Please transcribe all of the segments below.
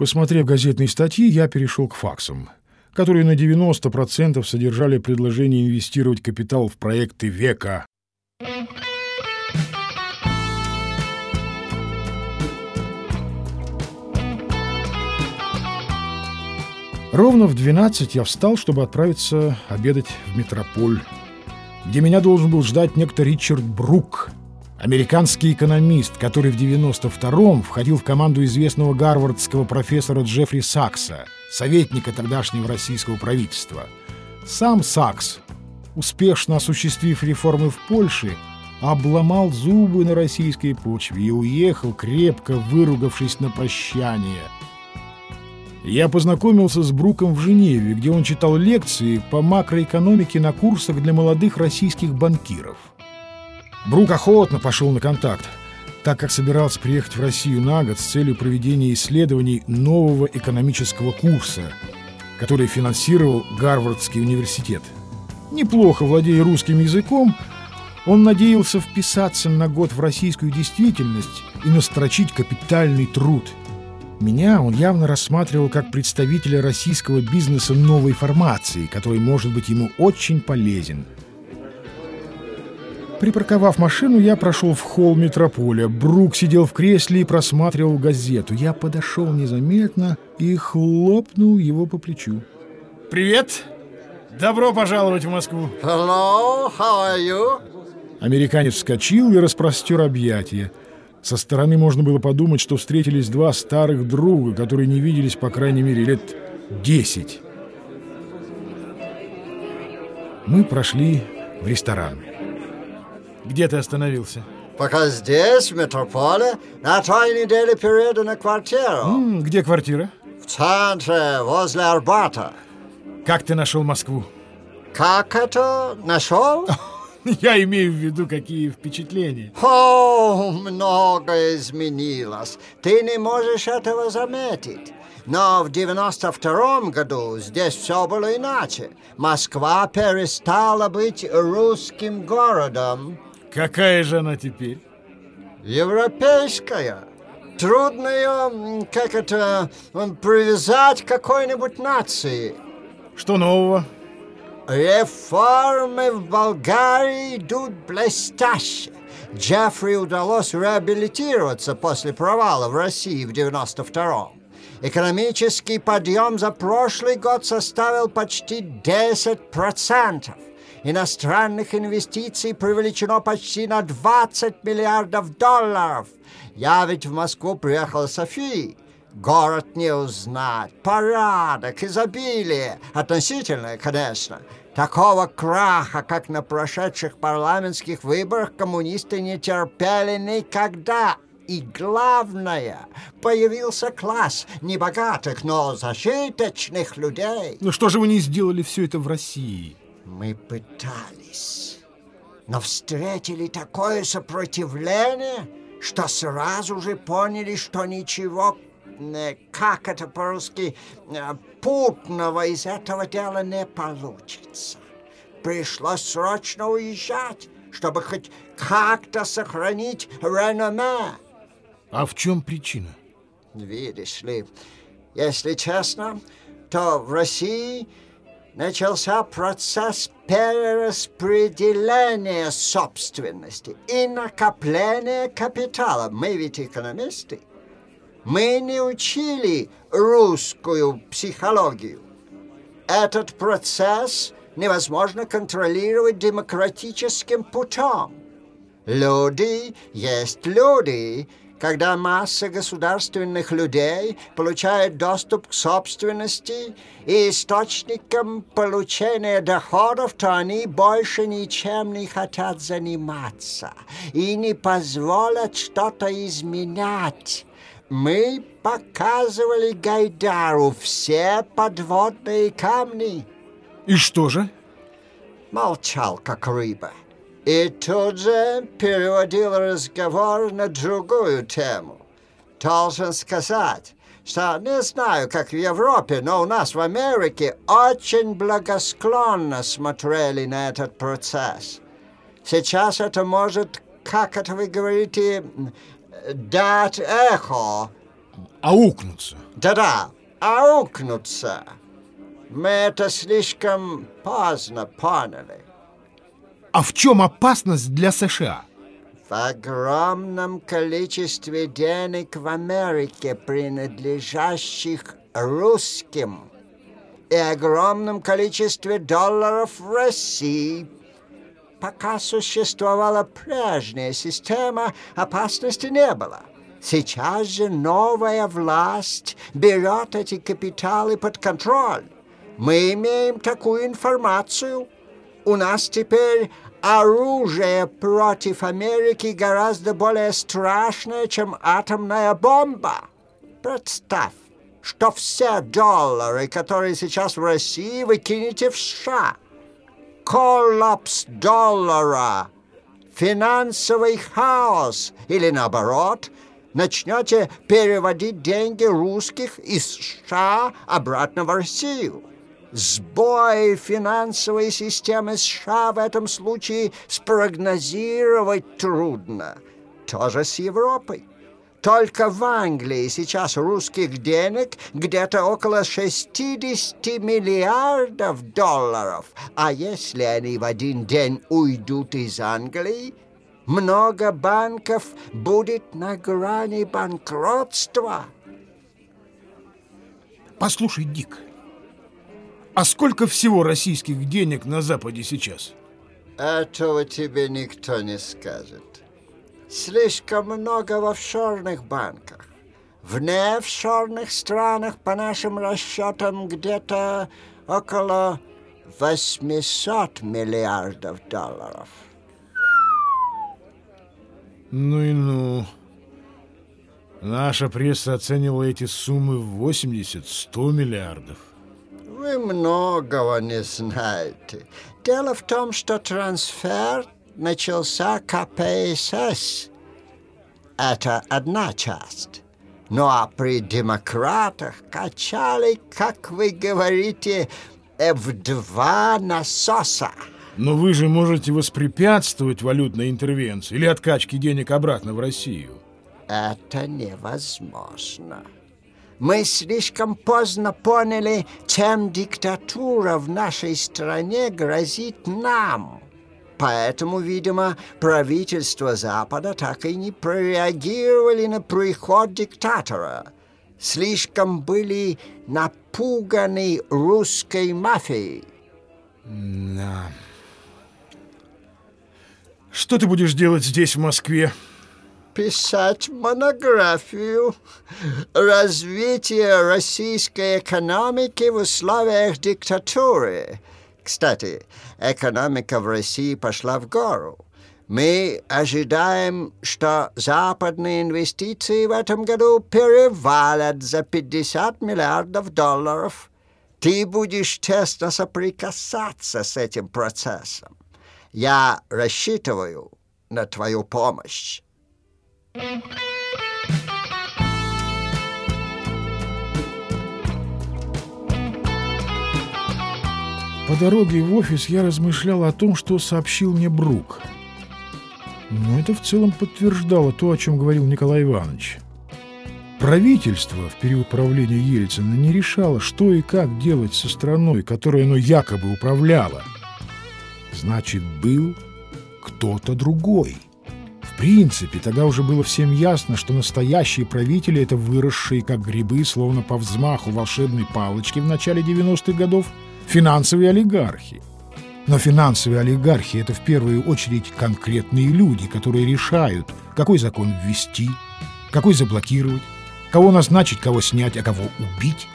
Посмотрев газетные статьи, я перешел к факсам, которые на 90% содержали предложение инвестировать капитал в проекты века. Ровно в 12 я встал, чтобы отправиться обедать в метрополь, где меня должен был ждать некто Ричард Брук, американский экономист, который в 92-м входил в команду известного гарвардского профессора Джеффри Сакса, советника тогдашнего российского правительства. Сам Сакс, успешно осуществив реформы в Польше, обломал зубы на российской почве и уехал, крепко выругавшись на прощание – я познакомился с Бруком в Женеве, где он читал лекции по макроэкономике на курсах для молодых российских банкиров. Брук охотно пошел на контакт, так как собирался приехать в Россию на год с целью проведения исследований нового экономического курса, который финансировал Гарвардский университет. Неплохо владея русским языком, он надеялся вписаться на год в российскую действительность и настрочить капитальный труд – меня он явно рассматривал как представителя российского бизнеса новой формации, который может быть ему очень полезен. Припарковав машину, я прошел в холл метрополя. Брук сидел в кресле и просматривал газету. Я подошел незаметно и хлопнул его по плечу. «Привет! Добро пожаловать в Москву!» Hello, how are you? Американец вскочил и распростер объятия. Со стороны можно было подумать, что встретились два старых друга, которые не виделись, по крайней мере, лет десять. Мы прошли в ресторан. Где ты остановился? Пока здесь, в метрополе, на той неделе перееду на квартиру. М, где квартира? В центре, возле Арбата. Как ты нашел Москву? Как это? Нашел? Я имею в виду, какие впечатления. О, многое изменилось. Ты не можешь этого заметить. Но в 92 году здесь все было иначе. Москва перестала быть русским городом. Какая же она теперь? Европейская. Трудно ее, как это, привязать к какой-нибудь нации. Что нового? Реформы в Болгарии идут блестяще. Джеффри удалось реабилитироваться после провала в России в 92-м. Экономический подъем за прошлый год составил почти 10%. Иностранных инвестиций привлечено почти на 20 миллиардов долларов. Я ведь в Москву приехал с Софией. Город не узнать, порядок, изобилие, относительное, конечно. Такого краха, как на прошедших парламентских выборах, коммунисты не терпели никогда. И главное, появился класс небогатых, но зажиточных людей. Ну что же вы не сделали все это в России? Мы пытались, но встретили такое сопротивление, что сразу же поняли, что ничего Э, как это по-русски, э, путного из этого дела не получится. Пришлось срочно уезжать, чтобы хоть как-то сохранить реноме. А в чем причина? Видишь ли, если честно, то в России начался процесс перераспределения собственности и накопления капитала. Мы ведь экономисты. Мы не учили русскую психологию. Этот процесс невозможно контролировать демократическим путем. Люди есть люди. Когда масса государственных людей получает доступ к собственности и источникам получения доходов, то они больше ничем не хотят заниматься и не позволят что-то изменять. Мы показывали Гайдару все подводные камни. И что же? Молчал, как рыба. И тут же переводил разговор на другую тему. Должен сказать, что не знаю, как в Европе, но у нас в Америке очень благосклонно смотрели на этот процесс. Сейчас это может, как это вы говорите, дать эхо аукнуться. Да-да, аукнуться. Мы это слишком поздно поняли. А в чем опасность для США? В огромном количестве денег в Америке, принадлежащих русским, и огромном количестве долларов в России. Пока существовала прежняя система, опасности не было. Сейчас же новая власть берет эти капиталы под контроль. Мы имеем такую информацию. У нас теперь оружие против Америки гораздо более страшное, чем атомная бомба. Представь, что все доллары, которые сейчас в России, вы кинете в США. Коллапс доллара, финансовый хаос или наоборот, начнете переводить деньги русских из США обратно в Россию. Сбой финансовой системы США в этом случае спрогнозировать трудно. Тоже с Европой. Только в Англии сейчас русских денег где-то около 60 миллиардов долларов. А если они в один день уйдут из Англии, много банков будет на грани банкротства. Послушай, Дик, а сколько всего российских денег на Западе сейчас? Этого тебе никто не скажет. Слишком много в офшорных банках. В неофшорных странах, по нашим расчетам, где-то около 800 миллиардов долларов. Ну и ну. Наша пресса оценивала эти суммы в 80-100 миллиардов. Вы многого не знаете. Дело в том, что трансфер начался КПСС. Это одна часть. Ну а при демократах качали, как вы говорите, в два насоса. Но вы же можете воспрепятствовать валютной интервенции или откачке денег обратно в Россию. Это невозможно. Мы слишком поздно поняли, чем диктатура в нашей стране грозит нам. Поэтому, видимо, правительство Запада так и не прореагировали на приход диктатора. Слишком были напуганы русской мафией. Да. Что ты будешь делать здесь, в Москве? Писать монографию «Развитие российской экономики в условиях диктатуры». Кстати, экономика в России пошла в гору. Мы ожидаем, что западные инвестиции в этом году перевалят за 50 миллиардов долларов. Ты будешь тесно соприкасаться с этим процессом. Я рассчитываю на твою помощь. По дороге в офис я размышлял о том, что сообщил мне Брук. Но это в целом подтверждало то, о чем говорил Николай Иванович. Правительство в период правления Ельцина не решало, что и как делать со страной, которой оно якобы управляло. Значит, был кто-то другой. Принципе, тогда уже было всем ясно, что настоящие правители — это выросшие, как грибы, словно по взмаху волшебной палочки в начале 90-х годов, финансовые олигархи. Но финансовые олигархи — это в первую очередь конкретные люди, которые решают, какой закон ввести, какой заблокировать, кого назначить, кого снять, а кого убить.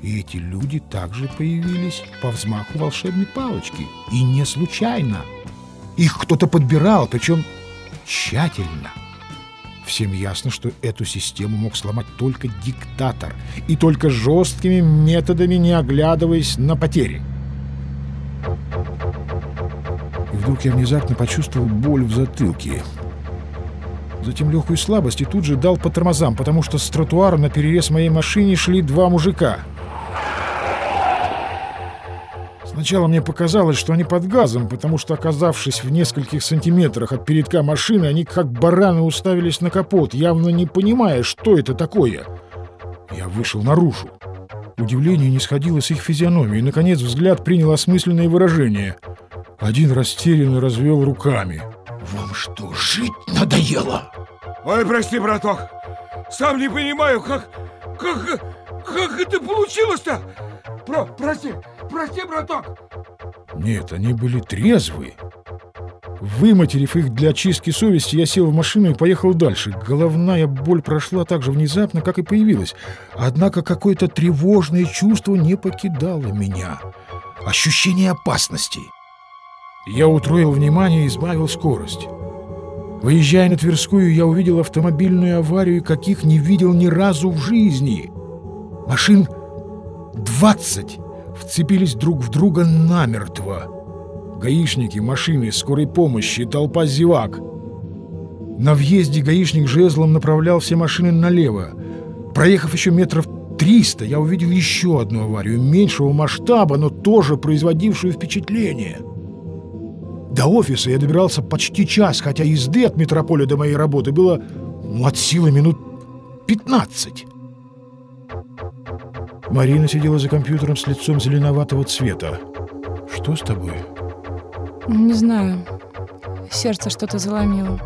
И эти люди также появились по взмаху волшебной палочки. И не случайно. Их кто-то подбирал, причем тщательно. Всем ясно, что эту систему мог сломать только диктатор, и только жесткими методами, не оглядываясь на потери. И вдруг я внезапно почувствовал боль в затылке. Затем легкую слабость и тут же дал по тормозам, потому что с тротуара на перерез моей машине шли два мужика. Сначала мне показалось, что они под газом, потому что, оказавшись в нескольких сантиметрах от передка машины, они как бараны уставились на капот, явно не понимая, что это такое. Я вышел наружу. Удивление не сходило с их физиономии, и, наконец, взгляд принял осмысленное выражение. Один растерянно развел руками. «Вам что, жить надоело?» «Ой, прости, браток, сам не понимаю, как... как... как это получилось-то? Про, прости, прости, браток!» Нет, они были трезвы. Выматерив их для очистки совести, я сел в машину и поехал дальше. Головная боль прошла так же внезапно, как и появилась. Однако какое-то тревожное чувство не покидало меня. Ощущение опасности. Я утроил внимание и избавил скорость. Выезжая на Тверскую, я увидел автомобильную аварию, каких не видел ни разу в жизни. Машин двадцать вцепились друг в друга намертво гаишники, машины, скорой помощи, толпа зевак. На въезде гаишник жезлом направлял все машины налево. Проехав еще метров 300, я увидел еще одну аварию, меньшего масштаба, но тоже производившую впечатление. До офиса я добирался почти час, хотя езды от метрополя до моей работы было ну, от силы минут 15. Марина сидела за компьютером с лицом зеленоватого цвета. «Что с тобой?» Не знаю. Сердце что-то заломило.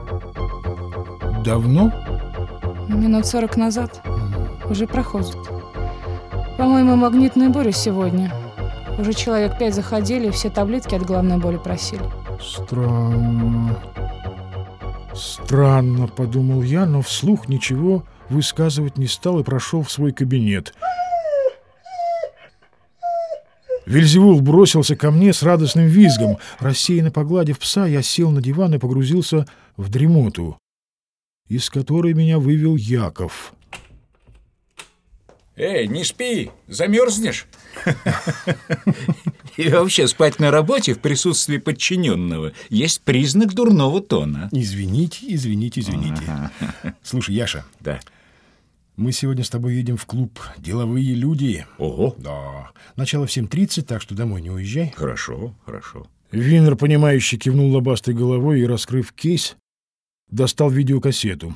Давно? Минут сорок назад. Уже проходит. По-моему, магнитную бурю сегодня. Уже человек пять заходили, все таблетки от головной боли просили. Странно. Странно, подумал я, но вслух ничего высказывать не стал и прошел в свой кабинет. Вельзевул бросился ко мне с радостным визгом. Рассеянно погладив пса, я сел на диван и погрузился в дремоту, из которой меня вывел Яков. «Эй, не спи, замерзнешь!» И вообще спать на работе в присутствии подчиненного есть признак дурного тона. Извините, извините, извините. Слушай, Яша. Да. Мы сегодня с тобой едем в клуб «Деловые люди». Ого. Да. Начало в 7.30, так что домой не уезжай. Хорошо, хорошо. Винер, понимающе кивнул лобастой головой и, раскрыв кейс, достал видеокассету.